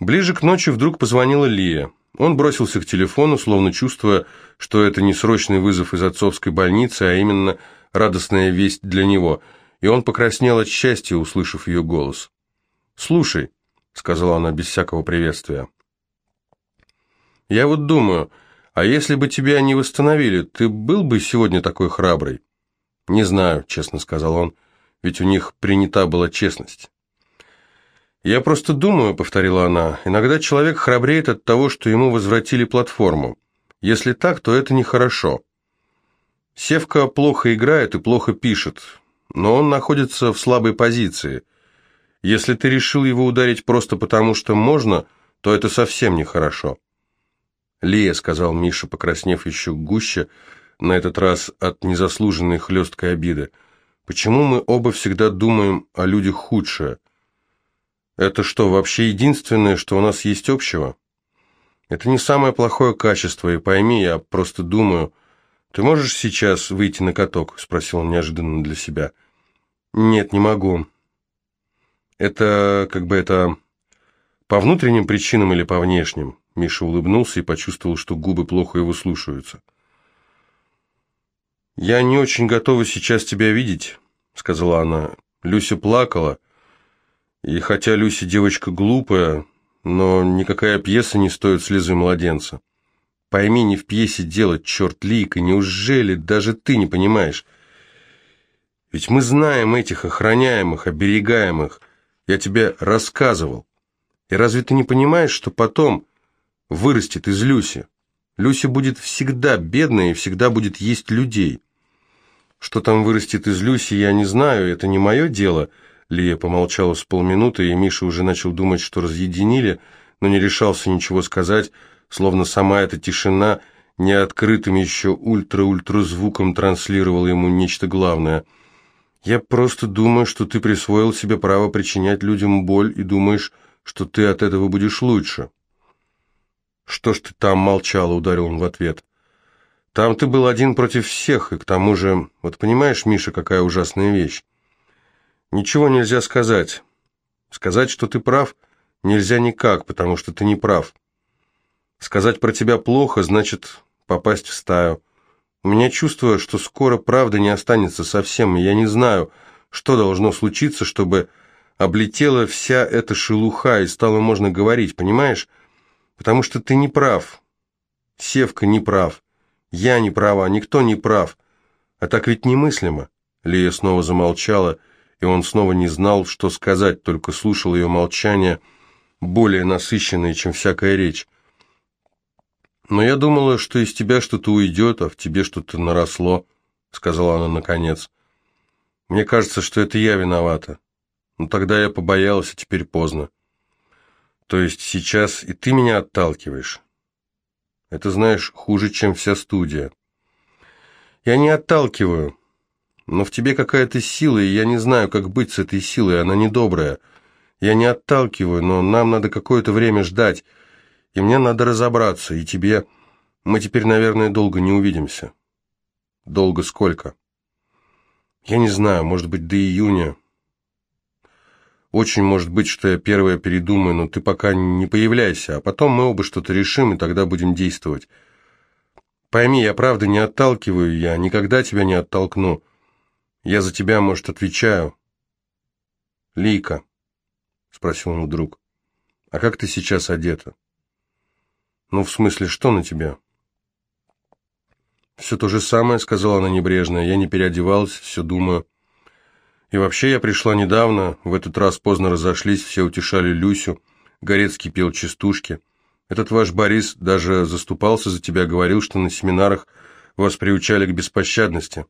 Ближе к ночи вдруг позвонила Лия. Он бросился к телефону, словно чувствуя, что это не срочный вызов из отцовской больницы, а именно радостная весть для него, и он покраснел от счастья, услышав ее голос. «Слушай», — сказала она без всякого приветствия, — «я вот думаю, а если бы тебя не восстановили, ты был бы сегодня такой храбрый?» «Не знаю», — честно сказал он, — «ведь у них принята была честность». «Я просто думаю», — повторила она, — «иногда человек храбреет от того, что ему возвратили платформу. Если так, то это нехорошо. Севка плохо играет и плохо пишет, но он находится в слабой позиции. Если ты решил его ударить просто потому, что можно, то это совсем нехорошо». «Лия», — сказал Миша, покраснев еще гуще, на этот раз от незаслуженной хлесткой обиды, — «почему мы оба всегда думаем о людях худшее?» Это что, вообще единственное, что у нас есть общего? Это не самое плохое качество, и пойми, я просто думаю... Ты можешь сейчас выйти на каток? Спросил он неожиданно для себя. Нет, не могу. Это, как бы это... По внутренним причинам или по внешним? Миша улыбнулся и почувствовал, что губы плохо его слушаются. «Я не очень готова сейчас тебя видеть», — сказала она. Люся плакала, — и хотя Люси девочка глупая, но никакая пьеса не стоит слезы младенца. Пойми, не в пьесе делать, черт лика, неужели даже ты не понимаешь? Ведь мы знаем этих охраняемых, оберегаемых. Я тебе рассказывал. И разве ты не понимаешь, что потом вырастет из Люси? Люси будет всегда бедная и всегда будет есть людей. Что там вырастет из Люси, я не знаю, это не мое дело — Лия помолчала с полминуты, и Миша уже начал думать, что разъединили, но не решался ничего сказать, словно сама эта тишина неоткрытым еще ультра-ультразвуком транслировала ему нечто главное. «Я просто думаю, что ты присвоил себе право причинять людям боль и думаешь, что ты от этого будешь лучше». «Что ж ты там молчала?» — ударил он в ответ. «Там ты был один против всех, и к тому же... Вот понимаешь, Миша, какая ужасная вещь? Ничего нельзя сказать. Сказать, что ты прав, нельзя никак, потому что ты не прав. Сказать про тебя плохо, значит попасть в стаю. У меня чувство, что скоро правда не останется совсем, и я не знаю, что должно случиться, чтобы облетела вся эта шелуха и стало можно говорить, понимаешь? Потому что ты не прав. Севка не прав. Я не права, никто не прав. А так ведь немыслимо. Лия снова замолчала, и он снова не знал, что сказать, только слушал ее молчание, более насыщенное, чем всякая речь. «Но я думала, что из тебя что-то уйдет, а в тебе что-то наросло», — сказала она наконец. «Мне кажется, что это я виновата. Но тогда я побоялась, а теперь поздно. То есть сейчас и ты меня отталкиваешь. Это, знаешь, хуже, чем вся студия». «Я не отталкиваю», но в тебе какая-то сила, и я не знаю, как быть с этой силой, она недобрая. Я не отталкиваю, но нам надо какое-то время ждать, и мне надо разобраться, и тебе... Мы теперь, наверное, долго не увидимся. Долго сколько? Я не знаю, может быть, до июня. Очень может быть, что я первая передумаю, но ты пока не появляйся, а потом мы оба что-то решим, и тогда будем действовать. Пойми, я правда не отталкиваю, я никогда тебя не оттолкну. Я за тебя, может, отвечаю. Лика, спросил он вдруг, а как ты сейчас одета? Ну, в смысле, что на тебе? Все то же самое, сказала она небрежно. Я не переодевалась, все думаю. И вообще я пришла недавно, в этот раз поздно разошлись, все утешали Люсю. Горецкий пел частушки. Этот ваш Борис даже заступался за тебя, говорил, что на семинарах вас приучали к беспощадности.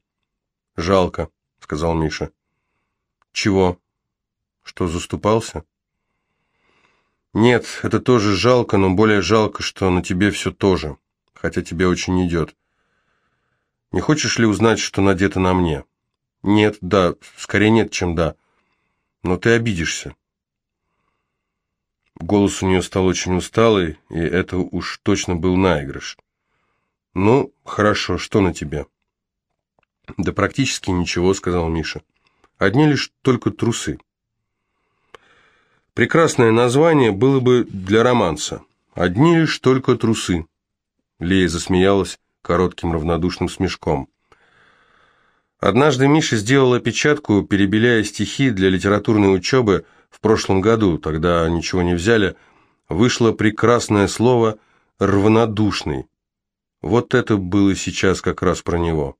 Жалко. — сказал Миша. «Чего? Что, заступался?» «Нет, это тоже жалко, но более жалко, что на тебе все тоже, хотя тебе очень идет. Не хочешь ли узнать, что надето на мне?» «Нет, да, скорее нет, чем да. Но ты обидишься». Голос у нее стал очень усталый, и это уж точно был наигрыш. «Ну, хорошо, что на тебе?» «Да практически ничего», — сказал Миша. «Одни лишь только трусы». Прекрасное название было бы для романса. Одни лишь только трусы. Лея засмеялась коротким равнодушным смешком. Однажды Миша сделал опечатку, перебеляя стихи для литературной учебы в прошлом году, тогда ничего не взяли, вышло прекрасное слово «равнодушный». Вот это было сейчас как раз про него.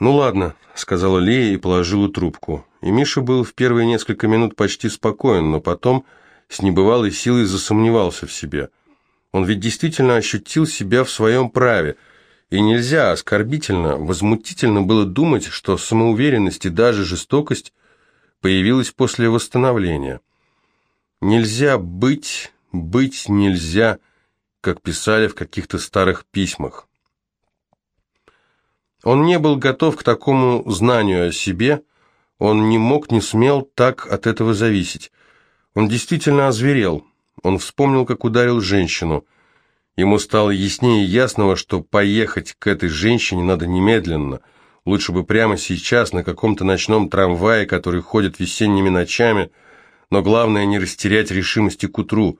«Ну ладно», — сказала Лея и положила трубку. И Миша был в первые несколько минут почти спокоен, но потом с небывалой силой засомневался в себе. Он ведь действительно ощутил себя в своем праве, и нельзя оскорбительно, возмутительно было думать, что самоуверенность и даже жестокость появилась после восстановления. Нельзя быть, быть нельзя, как писали в каких-то старых письмах. Он не был готов к такому знанию о себе, он не мог, не смел так от этого зависеть. Он действительно озверел, он вспомнил, как ударил женщину. Ему стало яснее ясного, что поехать к этой женщине надо немедленно, лучше бы прямо сейчас на каком-то ночном трамвае, который ходит весенними ночами, но главное не растерять решимости к утру.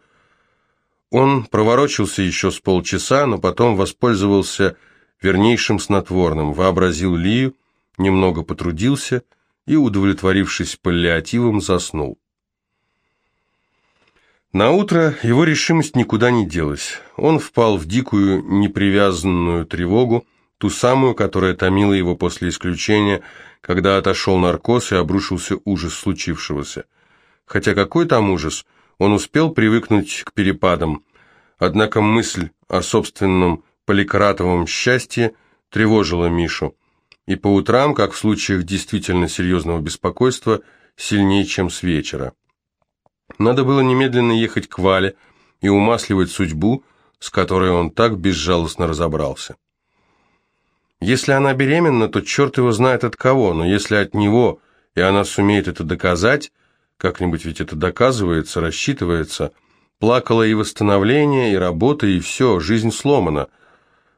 Он проворочился еще с полчаса, но потом воспользовался вернейшим снотворным, вообразил Лию, немного потрудился и, удовлетворившись паллиативом, заснул. На утро его решимость никуда не делась. Он впал в дикую, непривязанную тревогу, ту самую, которая томила его после исключения, когда отошел наркоз и обрушился ужас случившегося. Хотя какой там ужас, он успел привыкнуть к перепадам, однако мысль о собственном поликратовом счастье тревожило Мишу, и по утрам, как в случаях действительно серьезного беспокойства, сильнее, чем с вечера. Надо было немедленно ехать к Вале и умасливать судьбу, с которой он так безжалостно разобрался. Если она беременна, то черт его знает от кого, но если от него, и она сумеет это доказать, как-нибудь ведь это доказывается, рассчитывается, плакала и восстановление, и работа, и все, жизнь сломана –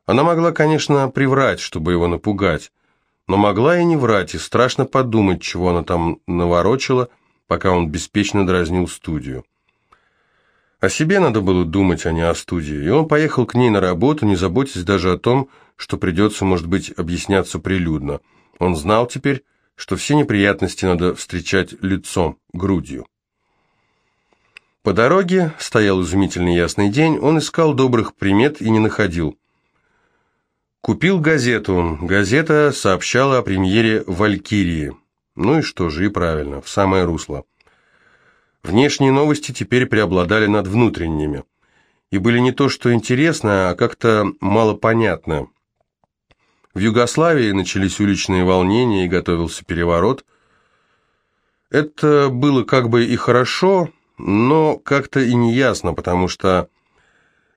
она могла, конечно, приврать, чтобы его напугать, но могла и не врать, и страшно подумать, чего она там наворочила, пока он беспечно дразнил студию. О себе надо было думать, а не о студии, и он поехал к ней на работу, не заботясь даже о том, что придется, может быть, объясняться прилюдно. Он знал теперь, что все неприятности надо встречать лицом, грудью. По дороге стоял изумительный ясный день, он искал добрых примет и не находил. Купил газету. Газета сообщала о премьере «Валькирии». Ну и что же, и правильно, в самое русло. Внешние новости теперь преобладали над внутренними. И были не то, что интересно, а как-то малопонятно. В Югославии начались уличные волнения и готовился переворот. Это было как бы и хорошо, но как-то и неясно, потому что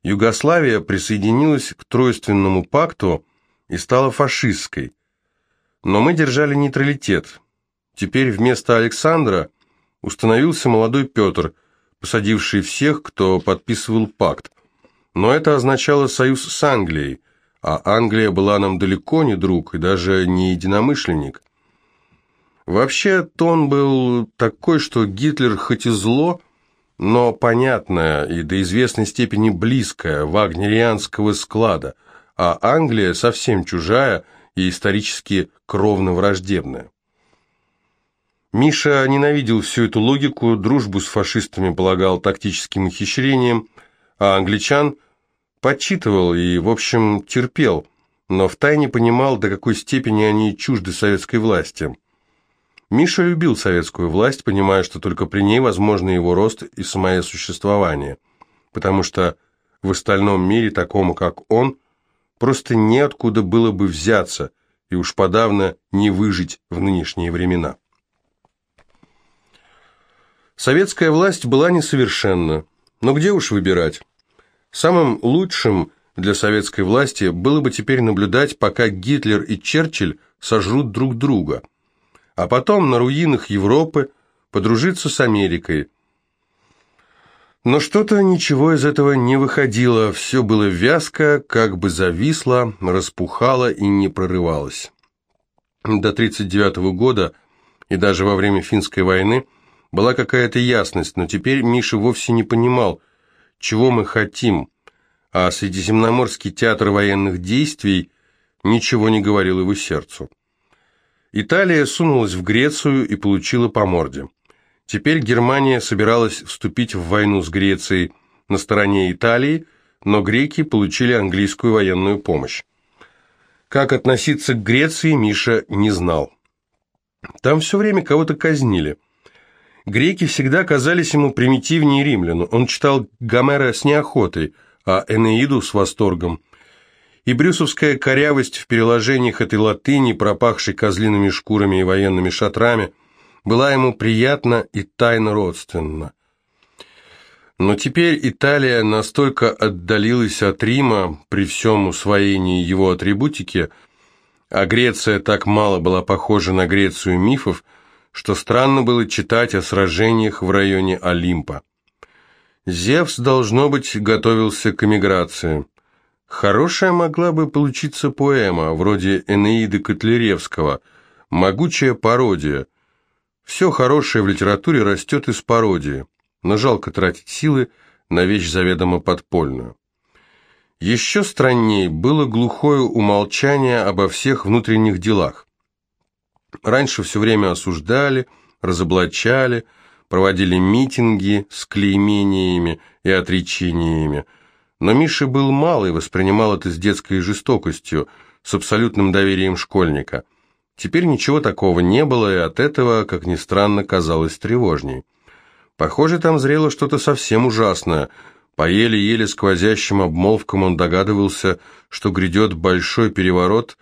Югославия присоединилась к Тройственному пакту и стала фашистской. Но мы держали нейтралитет. Теперь вместо Александра установился молодой Петр, посадивший всех, кто подписывал пакт. Но это означало союз с Англией, а Англия была нам далеко не друг и даже не единомышленник. Вообще, тон был такой, что Гитлер хоть и зло, но понятная и до известной степени близкая вагнерианского склада, а Англия совсем чужая и исторически кровно враждебная. Миша ненавидел всю эту логику, дружбу с фашистами полагал тактическим ухищрением, а англичан подчитывал и, в общем, терпел, но втайне понимал, до какой степени они чужды советской власти – Миша любил советскую власть, понимая, что только при ней возможно его рост и самое существование, потому что в остальном мире, такому как он, просто неоткуда было бы взяться и уж подавно не выжить в нынешние времена. Советская власть была несовершенна, но где уж выбирать? Самым лучшим для советской власти было бы теперь наблюдать, пока Гитлер и Черчилль сожрут друг друга – а потом на руинах Европы подружиться с Америкой. Но что-то ничего из этого не выходило, все было вязко, как бы зависло, распухало и не прорывалось. До 1939 года и даже во время финской войны Была какая-то ясность, но теперь Миша вовсе не понимал, чего мы хотим, а Средиземноморский театр военных действий ничего не говорил его сердцу. Италия сунулась в Грецию и получила по морде. Теперь Германия собиралась вступить в войну с Грецией на стороне Италии, но греки получили английскую военную помощь. Как относиться к Греции, Миша не знал. Там все время кого-то казнили. Греки всегда казались ему примитивнее римлян. Он читал Гомера с неохотой, а Энеиду с восторгом. И брюсовская корявость в переложениях этой латыни, пропахшей козлиными шкурами и военными шатрами, была ему приятна и тайно родственна. Но теперь Италия настолько отдалилась от Рима при всем усвоении его атрибутики, а Греция так мало была похожа на Грецию мифов, что странно было читать о сражениях в районе Олимпа. Зевс, должно быть, готовился к эмиграции. Хорошая могла бы получиться поэма, вроде Энеиды Котляревского, могучая пародия. Все хорошее в литературе растет из пародии но жалко тратить силы на вещь заведомо подпольную. Еще страннее было глухое умолчание обо всех внутренних делах. Раньше все время осуждали, разоблачали, проводили митинги с клеймениями и отречениями, но Миша был мал и воспринимал это с детской жестокостью, с абсолютным доверием школьника. Теперь ничего такого не было, и от этого, как ни странно, казалось тревожней. Похоже, там зрело что-то совсем ужасное. По еле-еле сквозящим обмолвкам он догадывался, что грядет большой переворот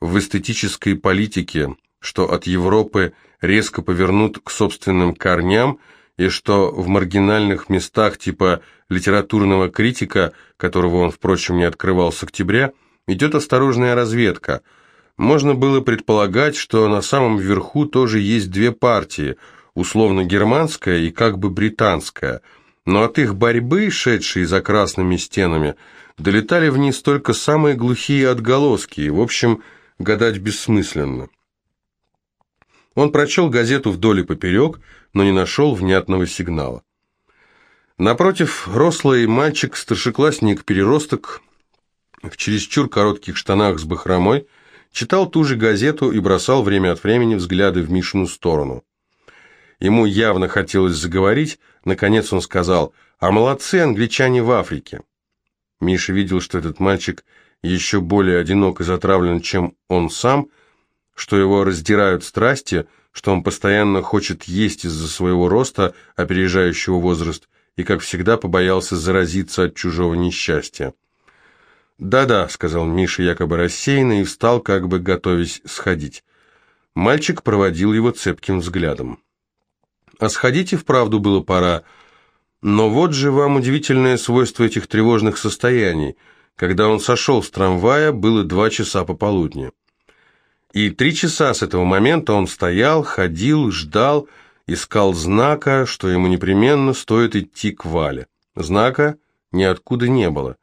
в эстетической политике, что от Европы резко повернут к собственным корням, и что в маргинальных местах типа литературного критика, которого он, впрочем, не открывал с октября, идет осторожная разведка. Можно было предполагать, что на самом верху тоже есть две партии – условно германская и как бы британская, но от их борьбы, шедшей за красными стенами, долетали вниз только самые глухие отголоски, и, в общем, гадать бессмысленно. Он прочел газету вдоль и поперек, но не нашел внятного сигнала. Напротив, рослый мальчик-старшеклассник-переросток в чересчур коротких штанах с бахромой читал ту же газету и бросал время от времени взгляды в Мишину сторону. Ему явно хотелось заговорить, наконец он сказал «А молодцы англичане в Африке». Миша видел, что этот мальчик еще более одинок и затравлен, чем он сам, что его раздирают страсти, что он постоянно хочет есть из-за своего роста, опережающего возраст, и, как всегда, побоялся заразиться от чужого несчастья. «Да-да», — сказал Миша якобы рассеянно и встал, как бы готовясь сходить. Мальчик проводил его цепким взглядом. А сходить и вправду было пора. Но вот же вам удивительное свойство этих тревожных состояний. Когда он сошел с трамвая, было два часа пополудни. И три часа с этого момента он стоял, ходил, ждал, искал знака, что ему непременно стоит идти к Вале. Знака ниоткуда не было.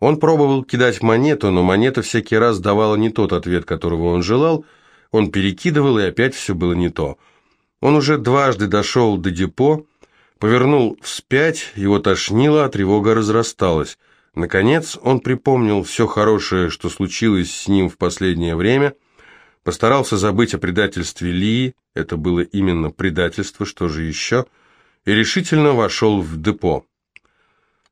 Он пробовал кидать монету, но монета всякий раз давала не тот ответ, которого он желал. Он перекидывал, и опять все было не то – он уже дважды дошел до депо, повернул вспять, его тошнило, а тревога разрасталась. Наконец он припомнил все хорошее, что случилось с ним в последнее время, постарался забыть о предательстве Лии, это было именно предательство, что же еще, и решительно вошел в депо.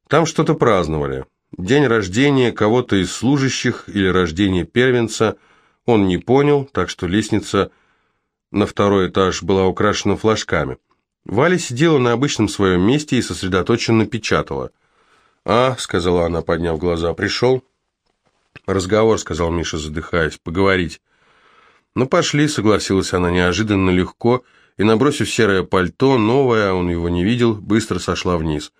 Там что-то праздновали. День рождения кого-то из служащих или рождение первенца он не понял, так что лестница на второй этаж была украшена флажками. Валя сидела на обычном своем месте и сосредоточенно печатала. «А», — сказала она, подняв глаза, — «пришел?» «Разговор», — сказал Миша, задыхаясь, — «поговорить». «Ну, пошли», — согласилась она неожиданно легко, и, набросив серое пальто, новое, он его не видел, быстро сошла вниз.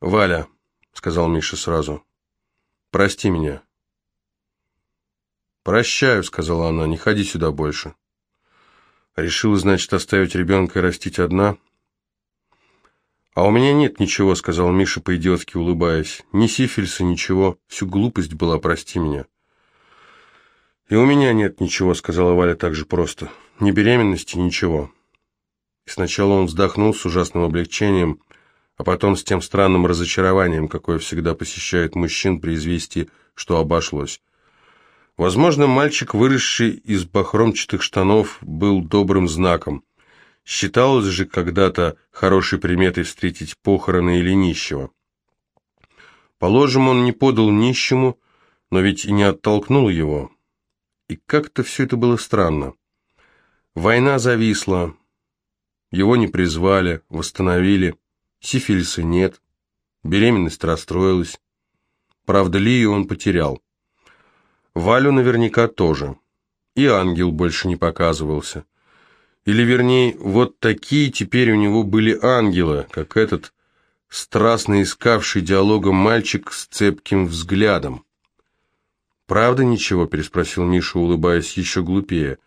«Валя», — сказал Миша сразу, — «прости меня». «Прощаю», — сказала она, — «не ходи сюда больше». Решила, значит, оставить ребенка и растить одна? А у меня нет ничего, сказал Миша по-идиотски улыбаясь. Ни сифильса, ничего. Всю глупость была, прости меня. И у меня нет ничего, сказала Валя так же просто. Ни беременности, ничего. Сначала он вздохнул с ужасным облегчением, а потом с тем странным разочарованием, какое всегда посещает мужчин при известии, что обошлось. Возможно, мальчик, выросший из бахромчатых штанов, был добрым знаком. Считалось же когда-то хорошей приметой встретить похороны или нищего. Положим, он не подал нищему, но ведь и не оттолкнул его. И как-то все это было странно. Война зависла, его не призвали, восстановили, сифилиса нет, беременность расстроилась. Правда, Лию он потерял. Валю наверняка тоже. И ангел больше не показывался. Или, вернее, вот такие теперь у него были ангелы, как этот страстно искавший диалогом мальчик с цепким взглядом. «Правда ничего?» – переспросил Миша, улыбаясь еще глупее.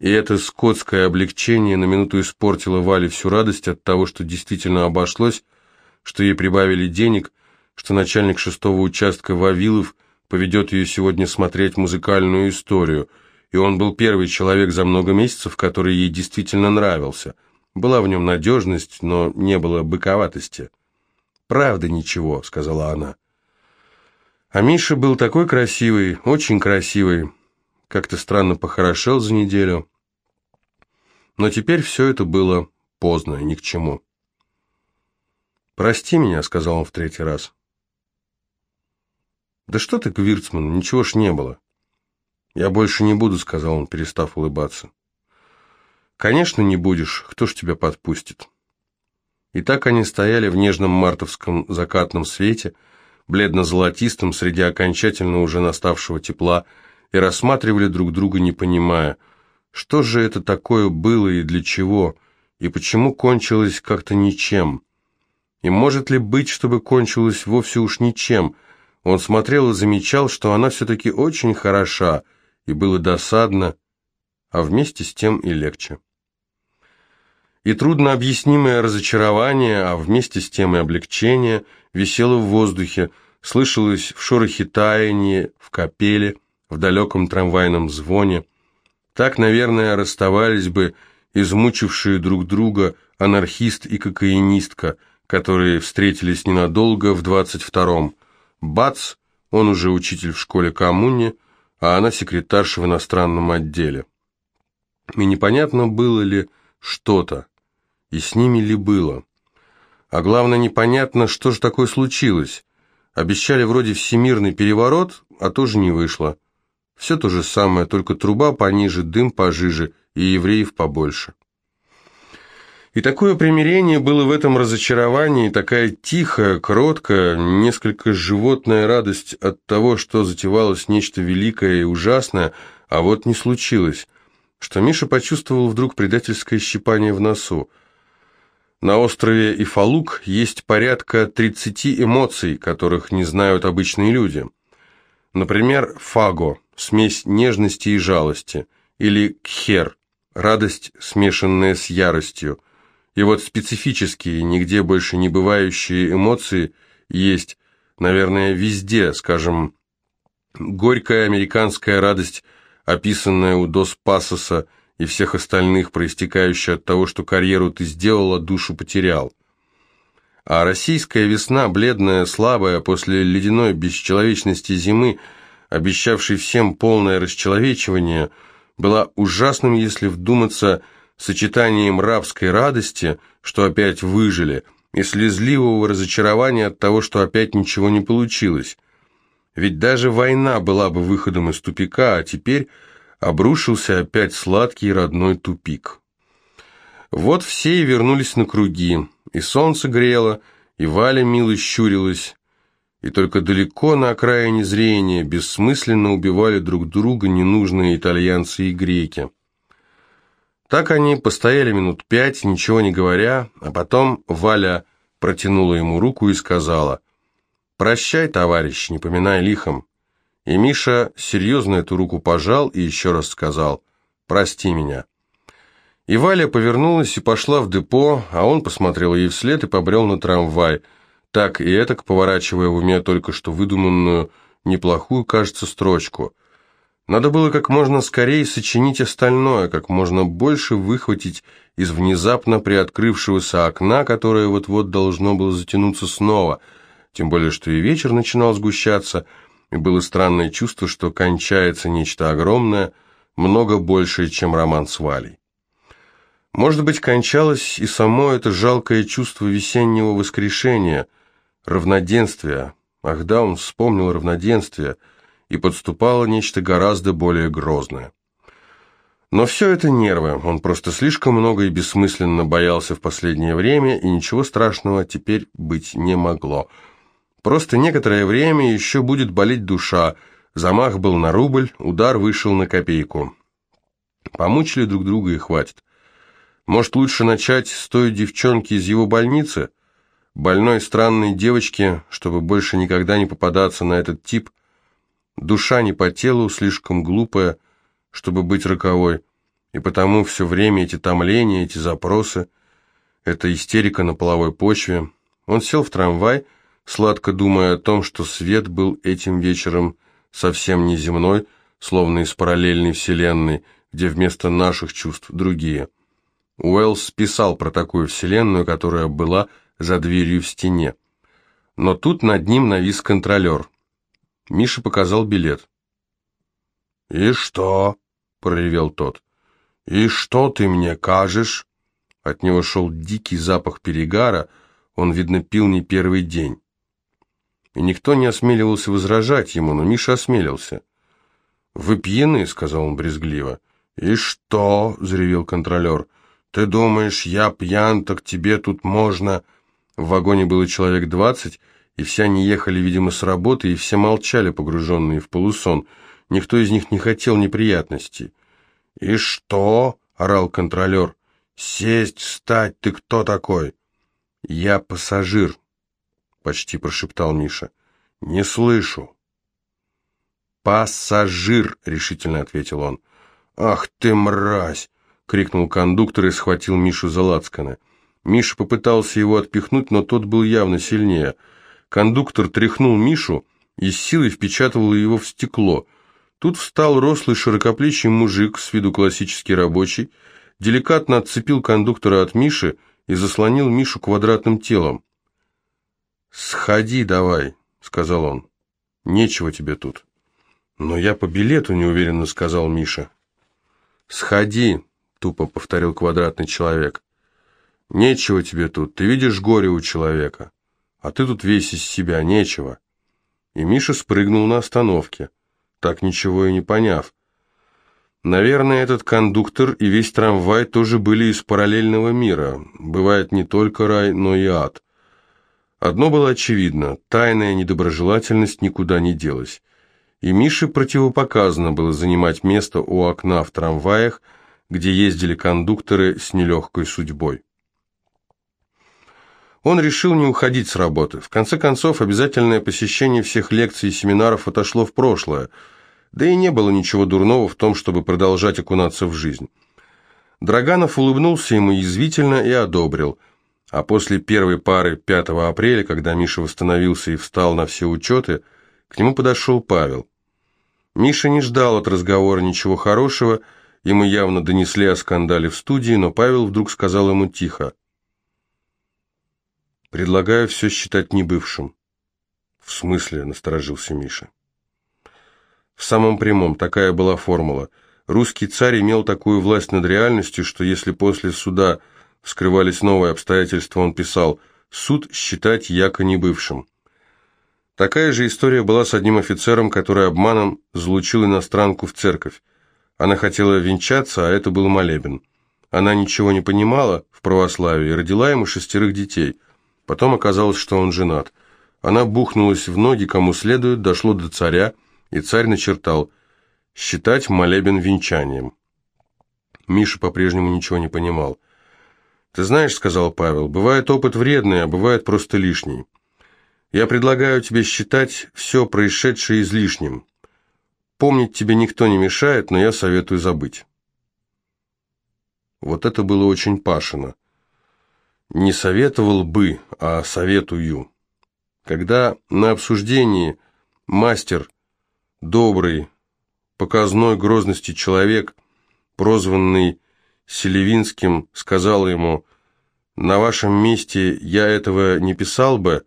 И это скотское облегчение на минуту испортило Вале всю радость от того, что действительно обошлось, что ей прибавили денег, что начальник шестого участка Вавилов поведет ее сегодня смотреть музыкальную историю, и он был первый человек за много месяцев, который ей действительно нравился. Была в нем надежность, но не было быковатости. «Правда ничего», — сказала она. А Миша был такой красивый, очень красивый, как-то странно похорошел за неделю. Но теперь все это было поздно, ни к чему. «Прости меня», — сказал он в третий раз. «Да что ты, Квирцман, ничего ж не было». «Я больше не буду», — сказал он, перестав улыбаться. «Конечно, не будешь. Кто ж тебя подпустит?» И так они стояли в нежном мартовском закатном свете, бледно-золотистом, среди окончательно уже наставшего тепла, и рассматривали друг друга, не понимая, что же это такое было и для чего, и почему кончилось как-то ничем. И может ли быть, чтобы кончилось вовсе уж ничем — он смотрел и замечал, что она все-таки очень хороша, и было досадно, а вместе с тем и легче. И трудно объяснимое разочарование, а вместе с тем и облегчение, висело в воздухе, слышалось в шорохе таяния, в капеле, в далеком трамвайном звоне. Так, наверное, расставались бы измучившие друг друга анархист и кокаинистка, которые встретились ненадолго в двадцать втором. Бац, он уже учитель в школе коммуне, а она секретарша в иностранном отделе. И непонятно, было ли что-то, и с ними ли было. А главное, непонятно, что же такое случилось. Обещали вроде всемирный переворот, а тоже не вышло. Все то же самое, только труба пониже, дым пожиже и евреев побольше. И такое примирение было в этом разочаровании, такая тихая, кроткая, несколько животная радость от того, что затевалось нечто великое и ужасное, а вот не случилось, что Миша почувствовал вдруг предательское щипание в носу. На острове Ифалук есть порядка 30 эмоций, которых не знают обычные люди. Например, фаго – смесь нежности и жалости, или кхер – радость, смешанная с яростью – и вот специфические, нигде больше не бывающие эмоции есть, наверное, везде, скажем, горькая американская радость, описанная у Дос Пасоса и всех остальных, проистекающая от того, что карьеру ты сделала, душу потерял. А российская весна, бледная, слабая, после ледяной бесчеловечности зимы, обещавшей всем полное расчеловечивание, была ужасным, если вдуматься, сочетанием рабской радости, что опять выжили, и слезливого разочарования от того, что опять ничего не получилось. Ведь даже война была бы выходом из тупика, а теперь обрушился опять сладкий родной тупик. Вот все и вернулись на круги, и солнце грело, и Валя мило щурилась, и только далеко на окраине зрения бессмысленно убивали друг друга ненужные итальянцы и греки. Так они постояли минут пять, ничего не говоря, а потом Валя протянула ему руку и сказала «Прощай, товарищ, не поминай лихом». И Миша серьезно эту руку пожал и еще раз сказал «Прости меня». И Валя повернулась и пошла в депо, а он посмотрел ей вслед и побрел на трамвай, так и этак поворачивая в уме только что выдуманную, неплохую, кажется, строчку. Надо было как можно скорее сочинить остальное, как можно больше выхватить из внезапно приоткрывшегося окна, которое вот-вот должно было затянуться снова, тем более что и вечер начинал сгущаться, и было странное чувство, что кончается нечто огромное, много большее, чем роман с Валей. Может быть, кончалось и само это жалкое чувство весеннего воскрешения, равноденствия. Ах да, он вспомнил равноденствие – и подступало нечто гораздо более грозное. Но все это нервы, он просто слишком много и бессмысленно боялся в последнее время, и ничего страшного теперь быть не могло. Просто некоторое время еще будет болеть душа, замах был на рубль, удар вышел на копейку. Помучили друг друга и хватит. Может, лучше начать с той девчонки из его больницы? Больной странной девочки, чтобы больше никогда не попадаться на этот тип – Душа не по телу, слишком глупая, чтобы быть роковой, и потому все время эти томления, эти запросы, эта истерика на половой почве. Он сел в трамвай, сладко думая о том, что свет был этим вечером совсем неземной, словно из параллельной вселенной, где вместо наших чувств другие. Уэллс писал про такую вселенную, которая была за дверью в стене. Но тут над ним навис контролер. Миша показал билет. «И что?» — проревел тот. «И что ты мне кажешь?» От него шел дикий запах перегара, он, видно, пил не первый день. И никто не осмеливался возражать ему, но Миша осмелился. «Вы пьяны?» — сказал он брезгливо. «И что?» — заревел контролер. «Ты думаешь, я пьян, так тебе тут можно...» В вагоне было человек двадцать, и все они ехали, видимо, с работы, и все молчали, погруженные в полусон. Никто из них не хотел неприятностей. «И что?» — орал контролер. «Сесть, встать, ты кто такой?» «Я пассажир», — почти прошептал Миша. «Не слышу». «Пассажир», — решительно ответил он. «Ах ты, мразь!» — крикнул кондуктор и схватил Мишу за лацканы. Миша попытался его отпихнуть, но тот был явно сильнее — Кондуктор тряхнул Мишу и с силой впечатывал его в стекло. Тут встал рослый широкоплечий мужик, с виду классический рабочий, деликатно отцепил кондуктора от Миши и заслонил Мишу квадратным телом. «Сходи давай», — сказал он. «Нечего тебе тут». «Но я по билету неуверенно», — сказал Миша. «Сходи», — тупо повторил квадратный человек. «Нечего тебе тут, ты видишь горе у человека» а ты тут весь из себя, нечего». И Миша спрыгнул на остановке, так ничего и не поняв. Наверное, этот кондуктор и весь трамвай тоже были из параллельного мира. Бывает не только рай, но и ад. Одно было очевидно – тайная недоброжелательность никуда не делась. И Мише противопоказано было занимать место у окна в трамваях, где ездили кондукторы с нелегкой судьбой. Он решил не уходить с работы. В конце концов, обязательное посещение всех лекций и семинаров отошло в прошлое, да и не было ничего дурного в том, чтобы продолжать окунаться в жизнь. Драганов улыбнулся ему язвительно и одобрил. А после первой пары 5 апреля, когда Миша восстановился и встал на все учеты, к нему подошел Павел. Миша не ждал от разговора ничего хорошего, ему явно донесли о скандале в студии, но Павел вдруг сказал ему тихо – Предлагаю все считать небывшим. В смысле, насторожился Миша. В самом прямом, такая была формула. Русский царь имел такую власть над реальностью, что если после суда вскрывались новые обстоятельства, он писал «суд считать яко небывшим». Такая же история была с одним офицером, который обманом залучил иностранку в церковь. Она хотела венчаться, а это был молебен. Она ничего не понимала в православии родила ему шестерых детей – Потом оказалось, что он женат. Она бухнулась в ноги, кому следует, дошло до царя, и царь начертал «считать молебен венчанием». Миша по-прежнему ничего не понимал. «Ты знаешь, — сказал Павел, — бывает опыт вредный, а бывает просто лишний. Я предлагаю тебе считать все происшедшее излишним. Помнить тебе никто не мешает, но я советую забыть». Вот это было очень Пашино. Не советовал бы, а советую. Когда на обсуждении мастер добрый показной грозности человек, прозванный Селевинским, сказал ему «На вашем месте я этого не писал бы»,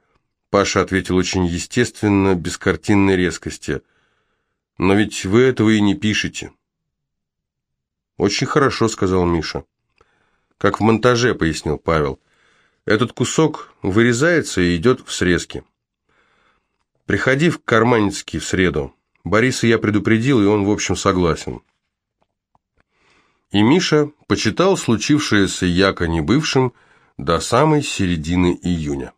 Паша ответил очень естественно, без картинной резкости. «Но ведь вы этого и не пишете». «Очень хорошо», — сказал Миша. «Как в монтаже», — пояснил Павел. «Этот кусок вырезается и идет в срезки». «Приходи в Карманецкий в среду. Бориса я предупредил, и он, в общем, согласен». И Миша почитал случившееся яко небывшим до самой середины июня.